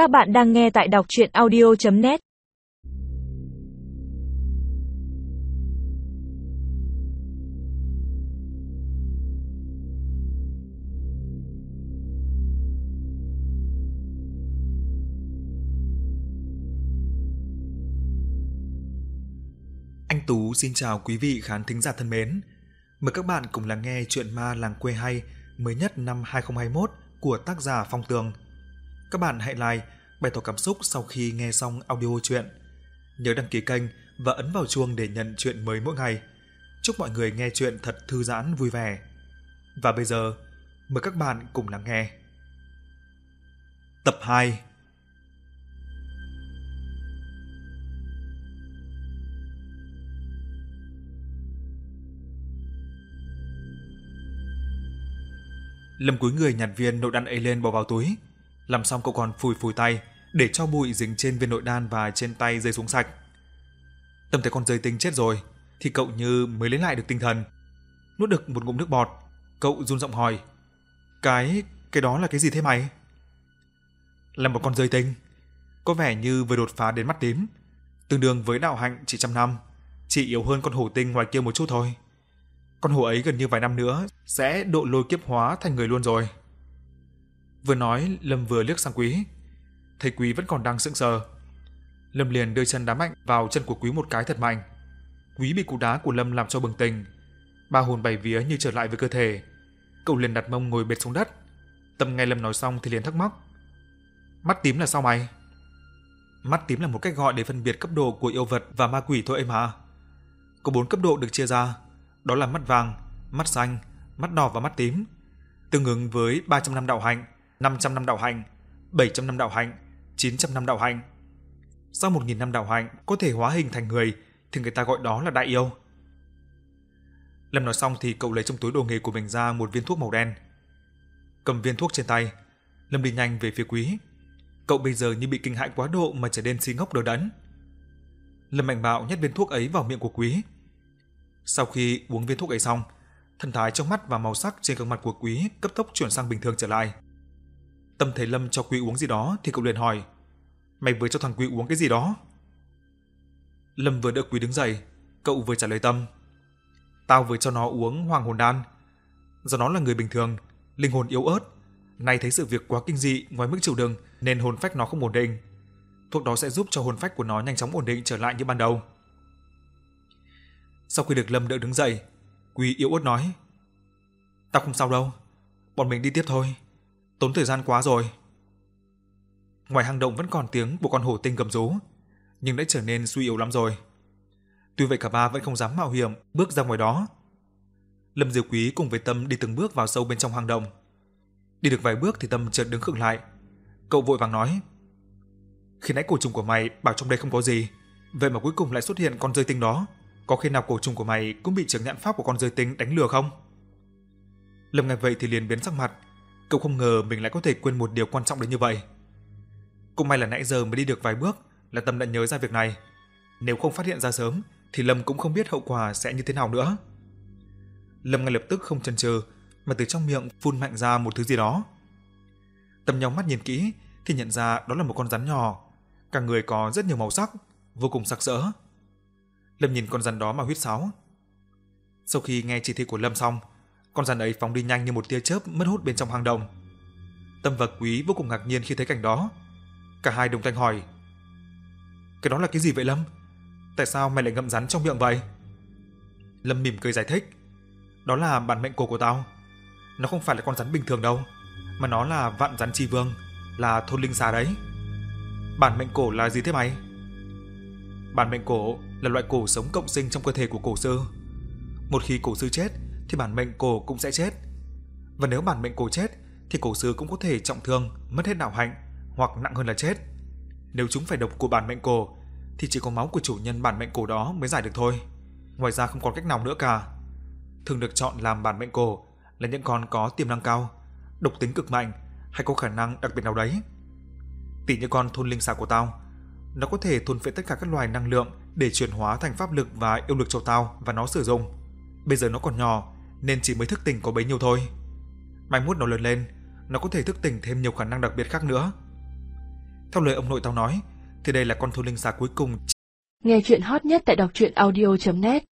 Các bạn đang nghe tại đọc chuyện audio.net Anh Tú xin chào quý vị khán thính giả thân mến. Mời các bạn cùng lắng nghe chuyện ma làng quê hay mới nhất năm 2021 của tác giả Phong Tường. Các bạn hãy like, bày tỏ cảm xúc sau khi nghe xong audio truyện. Nhớ đăng ký kênh và ấn vào chuông để nhận chuyện mới mỗi ngày. Chúc mọi người nghe truyện thật thư giãn vui vẻ. Và bây giờ, mời các bạn cùng lắng nghe. Tập 2 Lâm cúi người nhặt viên nội đan ấy lên bỏ vào túi. Làm xong cậu còn phủi phủi tay để cho bụi dính trên viên nội đan và trên tay rơi xuống sạch. Tâm thấy con rơi tinh chết rồi thì cậu như mới lấy lại được tinh thần. Nuốt được một ngụm nước bọt, cậu run giọng hỏi: "Cái cái đó là cái gì thế mày?" Là một con rơi tinh, có vẻ như vừa đột phá đến mắt tím, tương đương với đạo hạnh chỉ trăm năm, chỉ yếu hơn con hổ tinh ngoài kia một chút thôi con hổ ấy gần như vài năm nữa sẽ độ lôi kiếp hóa thành người luôn rồi. Vừa nói, Lâm vừa liếc sang Quý. Thấy Quý vẫn còn đang sững sờ. Lâm liền đưa chân đá mạnh vào chân của Quý một cái thật mạnh. Quý bị cú đá của Lâm làm cho bừng tỉnh. Ba hồn bảy vía như trở lại với cơ thể. Cậu liền đặt mông ngồi bệt xuống đất. Tâm nghe Lâm nói xong thì liền thắc mắc. Mắt tím là sao mày? Mắt tím là một cách gọi để phân biệt cấp độ của yêu vật và ma quỷ thôi em hả? Có bốn cấp độ được chia ra đó là mắt vàng, mắt xanh, mắt đỏ và mắt tím, tương ứng với 300 năm đạo hạnh, 500 năm đạo hạnh, 700 năm đạo hạnh, 900 năm đạo hạnh. Sau 1000 năm đạo hạnh có thể hóa hình thành người thì người ta gọi đó là đại yêu. Lâm nói xong thì cậu lấy trong túi đồ nghề của mình ra một viên thuốc màu đen. Cầm viên thuốc trên tay, Lâm đi nhanh về phía Quý. Cậu bây giờ như bị kinh hãi quá độ mà trở nên si ngốc đờ đẫn. Lâm mạnh bạo nhét viên thuốc ấy vào miệng của Quý. Sau khi uống viên thuốc ấy xong, thần thái trong mắt và màu sắc trên gương mặt của Quý cấp tốc chuyển sang bình thường trở lại. Tâm thấy Lâm cho Quý uống gì đó thì cậu liền hỏi: "Mày vừa cho thằng Quý uống cái gì đó?" Lâm vừa đỡ Quý đứng dậy, cậu vừa trả lời Tâm: "Tao vừa cho nó uống Hoàng hồn đan. Do nó là người bình thường, linh hồn yếu ớt, nay thấy sự việc quá kinh dị ngoài mức chịu đựng nên hồn phách nó không ổn định. Thuốc đó sẽ giúp cho hồn phách của nó nhanh chóng ổn định trở lại như ban đầu." Sau khi được Lâm đỡ đứng dậy, Quý yếu ớt nói: "Tao không sao đâu, bọn mình đi tiếp thôi, tốn thời gian quá rồi." Ngoài hang động vẫn còn tiếng của con hổ tinh gầm rú, nhưng đã trở nên suy yếu lắm rồi. Tuy vậy cả ba vẫn không dám mạo hiểm bước ra ngoài đó. Lâm Diệu Quý cùng với Tâm đi từng bước vào sâu bên trong hang động. Đi được vài bước thì Tâm chợt đứng khựng lại. Cậu vội vàng nói: "Khi nãy cổ trùng của mày bảo trong đây không có gì, vậy mà cuối cùng lại xuất hiện con rơi tinh đó." có khi nào cổ trùng của mày cũng bị chứng nhãn pháp của con rơi tinh đánh lừa không? Lâm nghe vậy thì liền biến sắc mặt, cậu không ngờ mình lại có thể quên một điều quan trọng đến như vậy. Cũng may là nãy giờ mới đi được vài bước là Tâm đã nhớ ra việc này. Nếu không phát hiện ra sớm thì Lâm cũng không biết hậu quả sẽ như thế nào nữa. Lâm ngay lập tức không chần chừ mà từ trong miệng phun mạnh ra một thứ gì đó. Tâm nhóng mắt nhìn kỹ thì nhận ra đó là một con rắn nhỏ, cả người có rất nhiều màu sắc, vô cùng sặc sỡ. Lâm nhìn con rắn đó mà huýt sáo. Sau khi nghe chỉ thị của Lâm xong, con rắn ấy phóng đi nhanh như một tia chớp mất hút bên trong hang động. Tâm và Quý vô cùng ngạc nhiên khi thấy cảnh đó. Cả hai đồng thanh hỏi: "Cái đó là cái gì vậy Lâm? Tại sao mày lại ngậm rắn trong miệng vậy?" Lâm mỉm cười giải thích: "Đó là bản mệnh cổ của tao. Nó không phải là con rắn bình thường đâu, mà nó là vạn rắn chi vương, là thôn linh xà đấy." "Bản mệnh cổ là gì thế mày?" Bản mệnh cổ là loại cổ sống cộng sinh trong cơ thể của cổ sư. Một khi cổ sư chết thì bản mệnh cổ cũng sẽ chết. Và nếu bản mệnh cổ chết thì cổ sư cũng có thể trọng thương, mất hết đạo hạnh hoặc nặng hơn là chết. Nếu chúng phải độc của bản mệnh cổ thì chỉ có máu của chủ nhân bản mệnh cổ đó mới giải được thôi. Ngoài ra không còn cách nào nữa cả. Thường được chọn làm bản mệnh cổ là những con có tiềm năng cao, độc tính cực mạnh hay có khả năng đặc biệt nào đấy. Tỷ như con thôn linh xà của tao, nó có thể thôn phệ tất cả các loài năng lượng để chuyển hóa thành pháp lực và yêu lực cho tao và nó sử dụng. Bây giờ nó còn nhỏ nên chỉ mới thức tỉnh có bấy nhiêu thôi. Mai mốt nó lớn lên, nó có thể thức tỉnh thêm nhiều khả năng đặc biệt khác nữa. Theo lời ông nội tao nói, thì đây là con thú linh xa cuối cùng Nghe chuyện hot nhất tại đọc truyện audio.net